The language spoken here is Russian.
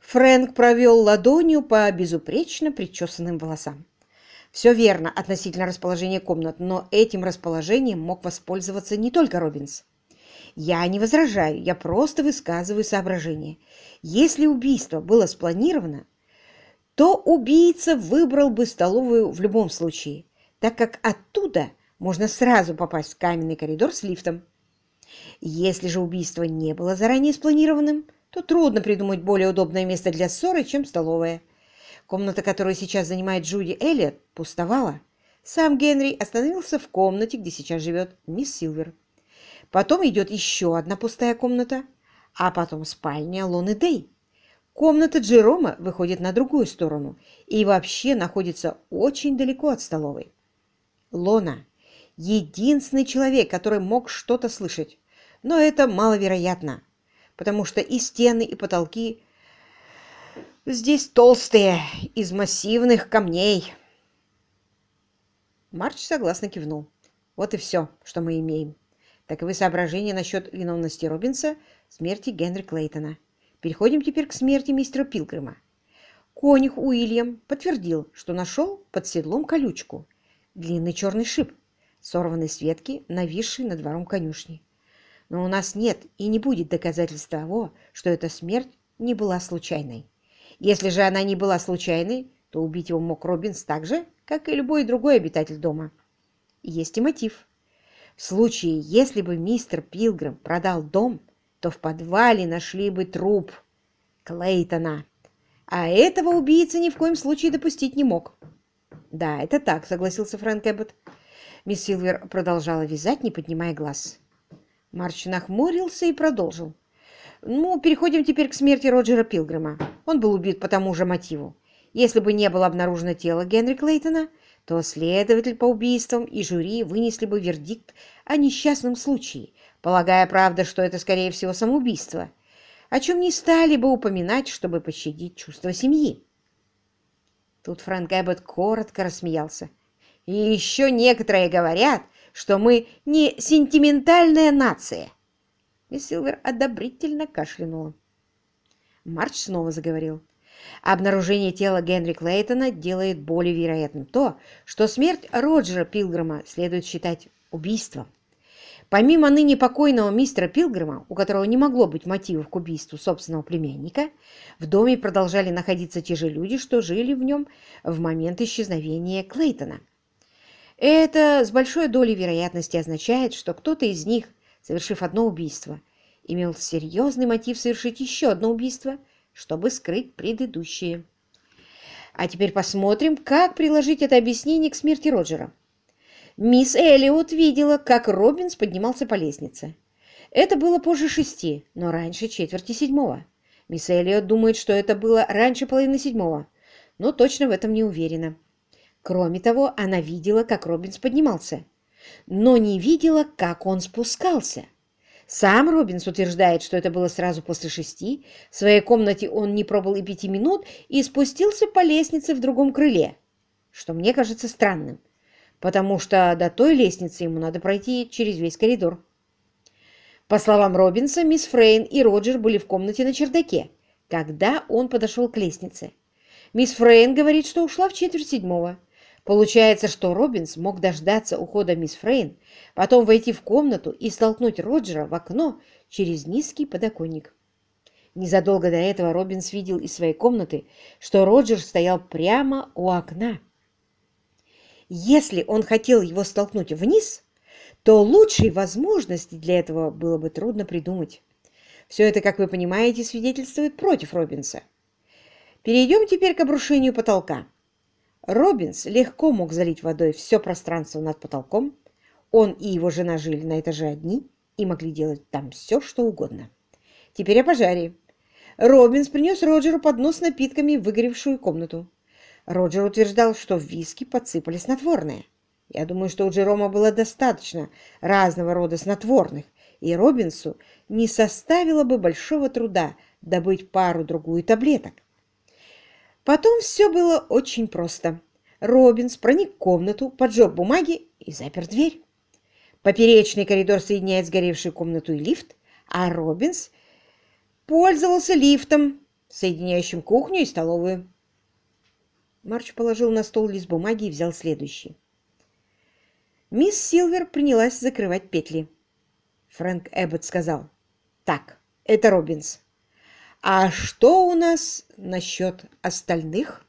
Фрэнк провел ладонью по безупречно причесанным волосам. Все верно относительно расположения комнат, но этим расположением мог воспользоваться не только Робинс. Я не возражаю, я просто высказываю соображение. Если убийство было спланировано, то убийца выбрал бы столовую в любом случае, так как оттуда можно сразу попасть в каменный коридор с лифтом. Если же убийство не было заранее спланированным, то трудно придумать более удобное место для ссоры, чем столовая. Комната, которую сейчас занимает Джуди Эллиот, пустовала. Сам Генри остановился в комнате, где сейчас живет мисс Силвер. Потом идет еще одна пустая комната, а потом спальня Лоны Дэй. Комната Джерома выходит на другую сторону и вообще находится очень далеко от столовой. Лона — единственный человек, который мог что-то слышать, но это маловероятно, потому что и стены, и потолки здесь толстые, из массивных камней. Марч согласно кивнул. Вот и все, что мы имеем. Таковы соображения насчет виновности Робинса смерти Генри Клейтона. Переходим теперь к смерти мистера Пилгрима. Конюх Уильям подтвердил, что нашел под седлом колючку, длинный черный шип, сорванный с ветки, нависший над двором конюшни. Но у нас нет и не будет доказательств того, что эта смерть не была случайной. Если же она не была случайной, то убить его мог Робинс так же, как и любой другой обитатель дома. Есть и мотив. В случае, если бы мистер Пилгрим продал дом, то в подвале нашли бы труп Клейтона. А этого убийца ни в коем случае допустить не мог. «Да, это так», — согласился Фрэнк Эббот. Мисс Силвер продолжала вязать, не поднимая глаз. Марч нахмурился и продолжил. «Ну, переходим теперь к смерти Роджера Пилгрима. Он был убит по тому же мотиву. Если бы не было обнаружено тело Генри Клейтона, то следователь по убийствам и жюри вынесли бы вердикт о несчастном случае, полагая, правда, что это, скорее всего, самоубийство, о чем не стали бы упоминать, чтобы пощадить чувства семьи. Тут Фрэнк Эббот коротко рассмеялся. «И еще некоторые говорят, что мы не сентиментальная нация!» Мисс Силвер одобрительно кашлянула. Марч снова заговорил. Обнаружение тела Генри Клейтона делает более вероятным то, что смерть Роджера Пилгрима следует считать убийством. Помимо ныне покойного мистера Пилгрима, у которого не могло быть мотивов к убийству собственного племянника, в доме продолжали находиться те же люди, что жили в нем в момент исчезновения Клейтона. Это с большой долей вероятности означает, что кто-то из них, совершив одно убийство, имел серьезный мотив совершить еще одно убийство, чтобы скрыть предыдущее. А теперь посмотрим, как приложить это объяснение к смерти Роджера. Мисс Эллиот видела, как Робинс поднимался по лестнице. Это было позже шести, но раньше четверти седьмого. Мисс Эллиот думает, что это было раньше половины седьмого, но точно в этом не уверена. Кроме того, она видела, как Робинс поднимался, но не видела, как он спускался. Сам Робинс утверждает, что это было сразу после шести. В своей комнате он не пробыл и пяти минут и спустился по лестнице в другом крыле, что мне кажется странным потому что до той лестницы ему надо пройти через весь коридор. По словам Робинса, мисс Фрейн и Роджер были в комнате на чердаке, когда он подошел к лестнице. Мисс Фрейн говорит, что ушла в четверть седьмого. Получается, что Робинс мог дождаться ухода мисс Фрейн, потом войти в комнату и столкнуть Роджера в окно через низкий подоконник. Незадолго до этого Робинс видел из своей комнаты, что Роджер стоял прямо у окна. Если он хотел его столкнуть вниз, то лучшей возможности для этого было бы трудно придумать. Все это, как вы понимаете, свидетельствует против Робинса. Перейдем теперь к обрушению потолка. Робинс легко мог залить водой все пространство над потолком. Он и его жена жили на этаже одни и могли делать там все, что угодно. Теперь о пожаре. Робинс принес Роджеру поднос с напитками в выгоревшую комнату. Роджер утверждал, что в виски подсыпали снотворное. Я думаю, что у Джерома было достаточно разного рода снотворных, и Робинсу не составило бы большого труда добыть пару-другую таблеток. Потом все было очень просто. Робинс проник в комнату, поджег бумаги и запер дверь. Поперечный коридор соединяет сгоревшую комнату и лифт, а Робинс пользовался лифтом, соединяющим кухню и столовую. Марч положил на стол лист бумаги и взял следующий. Мисс Силвер принялась закрывать петли. Фрэнк Эббот сказал, «Так, это Робинс. А что у нас насчет остальных?»